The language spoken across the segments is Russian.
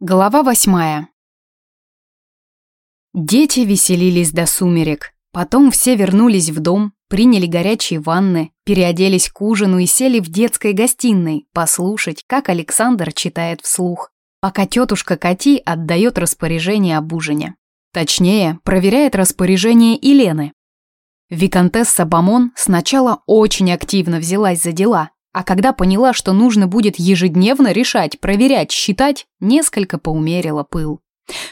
Глава восьмая. Дети веселились до сумерек. Потом все вернулись в дом, приняли горячие ванны, переоделись к ужину и сели в детской гостиной послушать, как Александр читает вслух, пока тетушка Кати отдает распоряжение об ужине. Точнее, проверяет распоряжение Елены. Викантесса Бамон сначала очень активно взялась за дела, а когда поняла, что нужно будет ежедневно решать, проверять, считать, несколько поумерила пыл.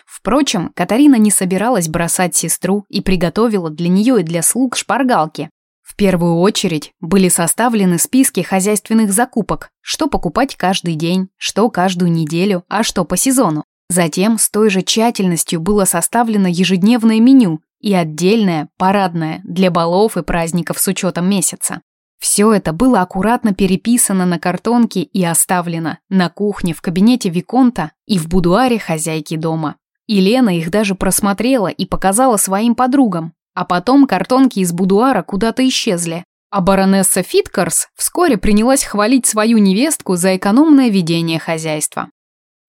Впрочем, Катарина не собиралась бросать сестру и приготовила для нее и для слуг шпаргалки. В первую очередь были составлены списки хозяйственных закупок, что покупать каждый день, что каждую неделю, а что по сезону. Затем с той же тщательностью было составлено ежедневное меню и отдельное, парадное, для балов и праздников с учетом месяца. Все это было аккуратно переписано на картонке и оставлено на кухне, в кабинете Виконта и в будуаре хозяйки дома. Елена их даже просмотрела и показала своим подругам, а потом картонки из будуара куда-то исчезли. А баронесса Фиткарс вскоре принялась хвалить свою невестку за экономное ведение хозяйства.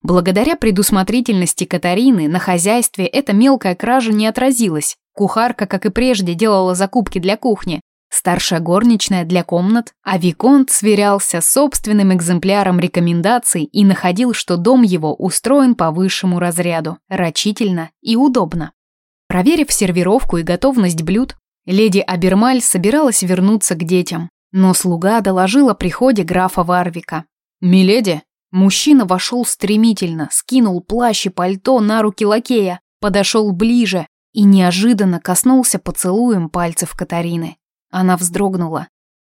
Благодаря предусмотрительности Катарины на хозяйстве эта мелкая кража не отразилась. Кухарка, как и прежде, делала закупки для кухни, старшая горничная для комнат, а Виконт сверялся с собственным экземпляром рекомендаций и находил, что дом его устроен по высшему разряду, рачительно и удобно. Проверив сервировку и готовность блюд, леди Абермаль собиралась вернуться к детям, но слуга доложила приходе графа Варвика. «Миледи!» Мужчина вошел стремительно, скинул плащ и пальто на руки лакея, подошел ближе и неожиданно коснулся поцелуем пальцев Катарины. Она вздрогнула.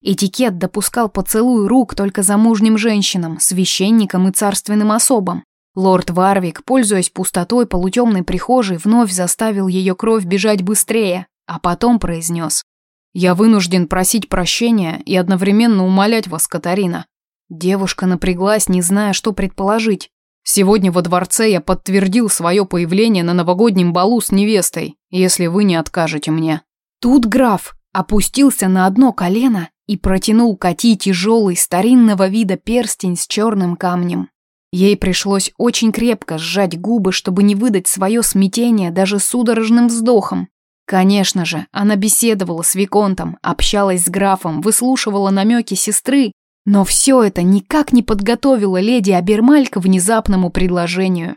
Этикет допускал поцелуй рук только замужним женщинам, священникам и царственным особам. Лорд Варвик, пользуясь пустотой полутемной прихожей, вновь заставил ее кровь бежать быстрее, а потом произнес. «Я вынужден просить прощения и одновременно умолять вас, Катарина». Девушка напряглась, не зная, что предположить. «Сегодня во дворце я подтвердил свое появление на новогоднем балу с невестой, если вы не откажете мне». Тут граф, опустился на одно колено и протянул Кати тяжелый старинного вида перстень с черным камнем. Ей пришлось очень крепко сжать губы, чтобы не выдать свое смятение даже судорожным вздохом. Конечно же, она беседовала с Виконтом, общалась с графом, выслушивала намеки сестры, но все это никак не подготовило леди Абермаль к внезапному предложению.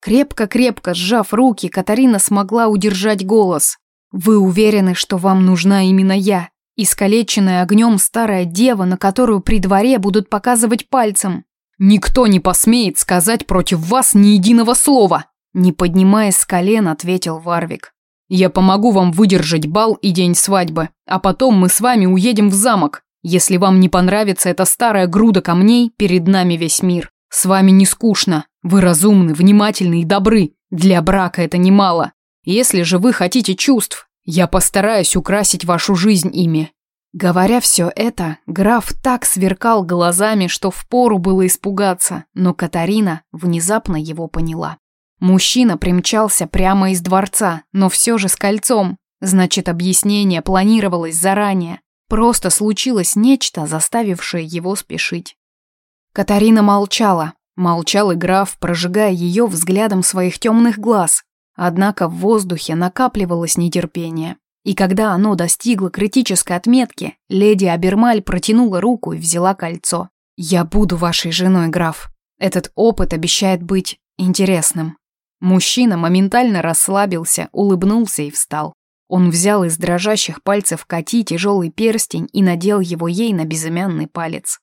Крепко-крепко сжав руки, Катарина смогла удержать голос. Вы уверены, что вам нужна именно я? Искалеченная огнем старая дева, на которую при дворе будут показывать пальцем. Никто не посмеет сказать против вас ни единого слова. Не поднимаясь с колен, ответил Варвик. Я помогу вам выдержать бал и день свадьбы, а потом мы с вами уедем в замок. Если вам не понравится эта старая груда камней, перед нами весь мир. С вами не скучно. Вы разумны, внимательны и добры. Для брака это немало. Если же вы хотите чувств, я постараюсь украсить вашу жизнь ими». Говоря все это, граф так сверкал глазами, что впору было испугаться, но Катарина внезапно его поняла. Мужчина примчался прямо из дворца, но все же с кольцом. Значит, объяснение планировалось заранее. Просто случилось нечто, заставившее его спешить. Катарина молчала. Молчал и граф, прожигая ее взглядом своих темных глаз, Однако в воздухе накапливалось нетерпение. И когда оно достигло критической отметки, леди Абермаль протянула руку и взяла кольцо. «Я буду вашей женой, граф. Этот опыт обещает быть интересным». Мужчина моментально расслабился, улыбнулся и встал. Он взял из дрожащих пальцев Кати тяжелый перстень и надел его ей на безымянный палец.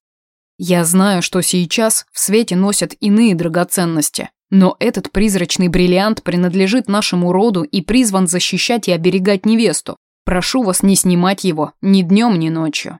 «Я знаю, что сейчас в свете носят иные драгоценности, но этот призрачный бриллиант принадлежит нашему роду и призван защищать и оберегать невесту. Прошу вас не снимать его ни днем, ни ночью».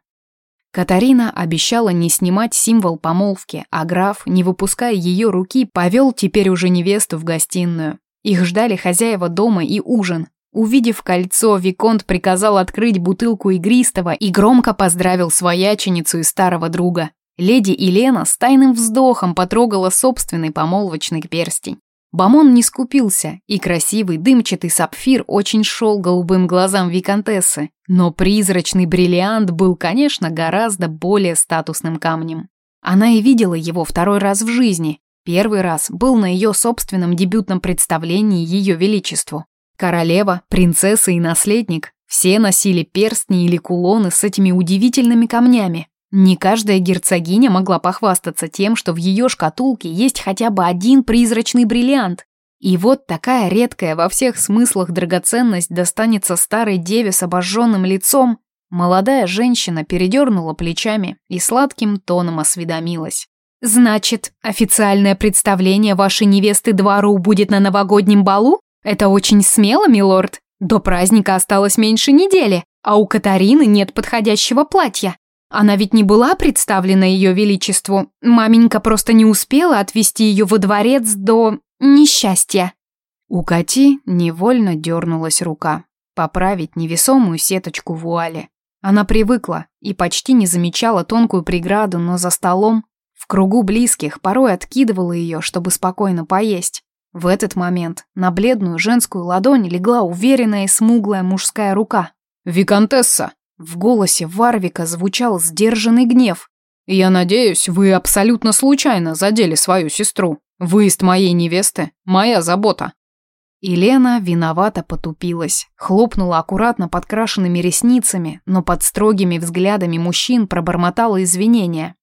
Катарина обещала не снимать символ помолвки, а граф, не выпуская ее руки, повел теперь уже невесту в гостиную. Их ждали хозяева дома и ужин. Увидев кольцо, Виконт приказал открыть бутылку игристого и громко поздравил свояченицу и старого друга. Леди Елена с тайным вздохом потрогала собственный помолвочный перстень. Бамон не скупился, и красивый дымчатый сапфир очень шел голубым глазам виконтессы, но призрачный бриллиант был, конечно, гораздо более статусным камнем. Она и видела его второй раз в жизни. Первый раз был на ее собственном дебютном представлении Ее Величеству. Королева, принцесса и наследник все носили перстни или кулоны с этими удивительными камнями. Не каждая герцогиня могла похвастаться тем, что в ее шкатулке есть хотя бы один призрачный бриллиант. И вот такая редкая во всех смыслах драгоценность достанется старой деве с обожженным лицом. Молодая женщина передернула плечами и сладким тоном осведомилась. «Значит, официальное представление вашей невесты двору будет на новогоднем балу? Это очень смело, милорд. До праздника осталось меньше недели, а у Катарины нет подходящего платья. Она ведь не была представлена ее величеству. Маменька просто не успела отвезти ее во дворец до... несчастья». У Кати невольно дернулась рука. Поправить невесомую сеточку вуали. Она привыкла и почти не замечала тонкую преграду, но за столом в кругу близких порой откидывала ее, чтобы спокойно поесть. В этот момент на бледную женскую ладонь легла уверенная и смуглая мужская рука. «Викантесса!» В голосе Варвика звучал сдержанный гнев. «Я надеюсь, вы абсолютно случайно задели свою сестру. Выезд моей невесты – моя забота». Елена виновато потупилась, хлопнула аккуратно подкрашенными ресницами, но под строгими взглядами мужчин пробормотала извинения.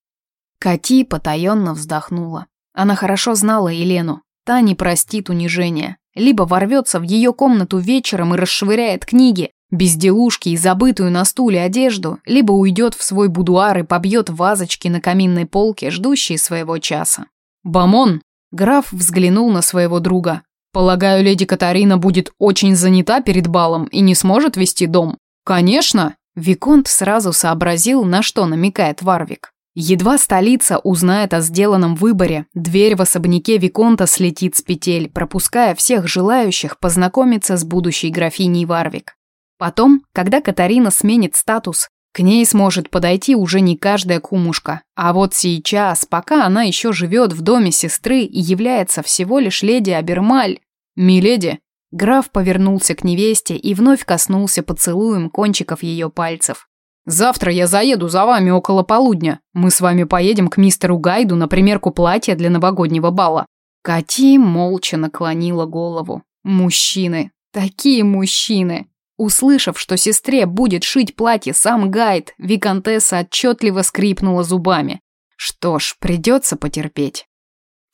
Кати потаенно вздохнула. Она хорошо знала Елену. Та не простит унижения. Либо ворвется в ее комнату вечером и расшвыряет книги, безделушки и забытую на стуле одежду, либо уйдет в свой будуар и побьет вазочки на каминной полке, ждущие своего часа. «Бамон!» Граф взглянул на своего друга. «Полагаю, леди Катарина будет очень занята перед балом и не сможет вести дом?» «Конечно!» Виконт сразу сообразил, на что намекает Варвик. Едва столица узнает о сделанном выборе, дверь в особняке Виконта слетит с петель, пропуская всех желающих познакомиться с будущей графиней Варвик. Потом, когда Катарина сменит статус, к ней сможет подойти уже не каждая кумушка. А вот сейчас, пока она еще живет в доме сестры и является всего лишь леди Абермаль, «Миледи!» Граф повернулся к невесте и вновь коснулся поцелуем кончиков ее пальцев. Завтра я заеду за вами около полудня. Мы с вами поедем к мистеру Гайду на примерку платья для новогоднего бала». Кати молча наклонила голову. Мужчины. Такие мужчины. Услышав, что сестре будет шить платье сам Гайд, Викантесса отчетливо скрипнула зубами. Что ж, придется потерпеть.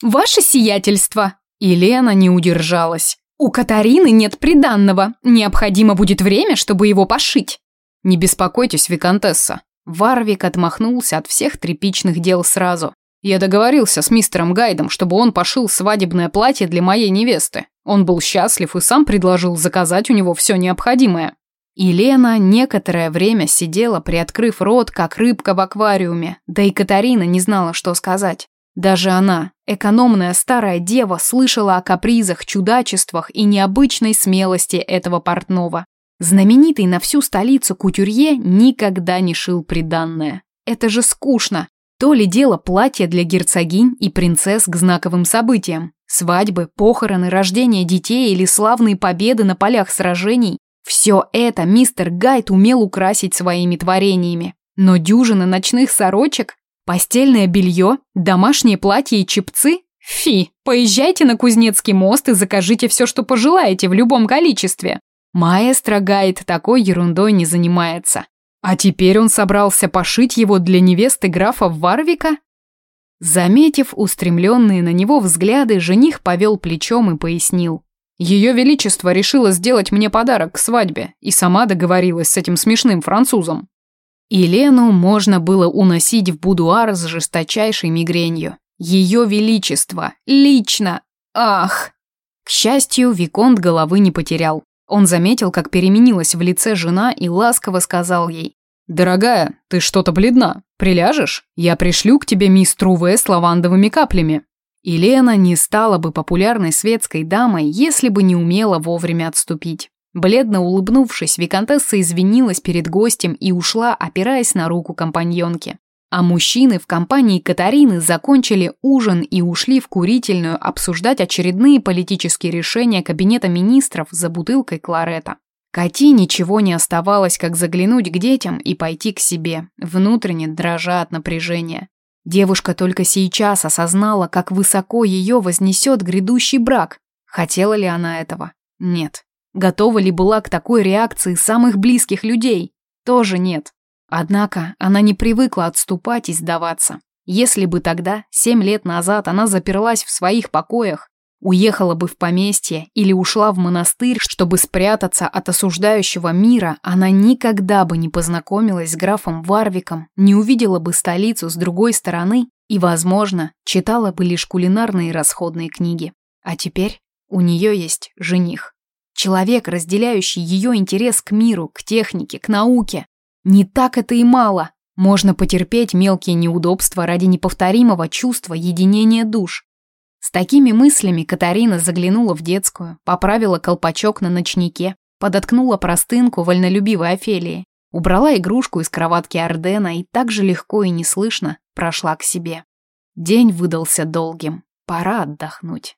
«Ваше сиятельство!» Елена не удержалась. «У Катарины нет приданного. Необходимо будет время, чтобы его пошить». «Не беспокойтесь, виконтесса». Варвик отмахнулся от всех тряпичных дел сразу. «Я договорился с мистером Гайдом, чтобы он пошил свадебное платье для моей невесты. Он был счастлив и сам предложил заказать у него все необходимое». И Лена некоторое время сидела, приоткрыв рот, как рыбка в аквариуме, да и Катарина не знала, что сказать. Даже она, экономная старая дева, слышала о капризах, чудачествах и необычной смелости этого портного. Знаменитый на всю столицу кутюрье никогда не шил приданное. Это же скучно. То ли дело платье для герцогинь и принцесс к знаковым событиям. Свадьбы, похороны, рождение детей или славные победы на полях сражений. Все это мистер Гайд умел украсить своими творениями. Но дюжина ночных сорочек, постельное белье, домашние платья и чепцы Фи, поезжайте на Кузнецкий мост и закажите все, что пожелаете в любом количестве. Маэстро Гайд такой ерундой не занимается. А теперь он собрался пошить его для невесты графа Варвика? Заметив устремленные на него взгляды, жених повел плечом и пояснил. Ее Величество решило сделать мне подарок к свадьбе и сама договорилась с этим смешным французом. Елену можно было уносить в будуар с жесточайшей мигренью. Ее Величество! Лично! Ах! К счастью, Виконт головы не потерял. Он заметил, как переменилась в лице жена и ласково сказал ей. «Дорогая, ты что-то бледна. Приляжешь? Я пришлю к тебе мисс Труве с лавандовыми каплями». И Лена не стала бы популярной светской дамой, если бы не умела вовремя отступить. Бледно улыбнувшись, Викантесса извинилась перед гостем и ушла, опираясь на руку компаньонки. А мужчины в компании Катарины закончили ужин и ушли в курительную обсуждать очередные политические решения Кабинета министров за бутылкой кларета. Кати ничего не оставалось, как заглянуть к детям и пойти к себе, внутренне дрожа от напряжения. Девушка только сейчас осознала, как высоко ее вознесет грядущий брак. Хотела ли она этого? Нет. Готова ли была к такой реакции самых близких людей? Тоже нет. Однако она не привыкла отступать и сдаваться. Если бы тогда, семь лет назад, она заперлась в своих покоях, уехала бы в поместье или ушла в монастырь, чтобы спрятаться от осуждающего мира, она никогда бы не познакомилась с графом Варвиком, не увидела бы столицу с другой стороны и, возможно, читала бы лишь кулинарные расходные книги. А теперь у нее есть жених. Человек, разделяющий ее интерес к миру, к технике, к науке. Не так это и мало. Можно потерпеть мелкие неудобства ради неповторимого чувства единения душ. С такими мыслями Катарина заглянула в детскую, поправила колпачок на ночнике, подоткнула простынку вольнолюбивой Офелии, убрала игрушку из кроватки Ордена и так же легко и неслышно прошла к себе. День выдался долгим, пора отдохнуть.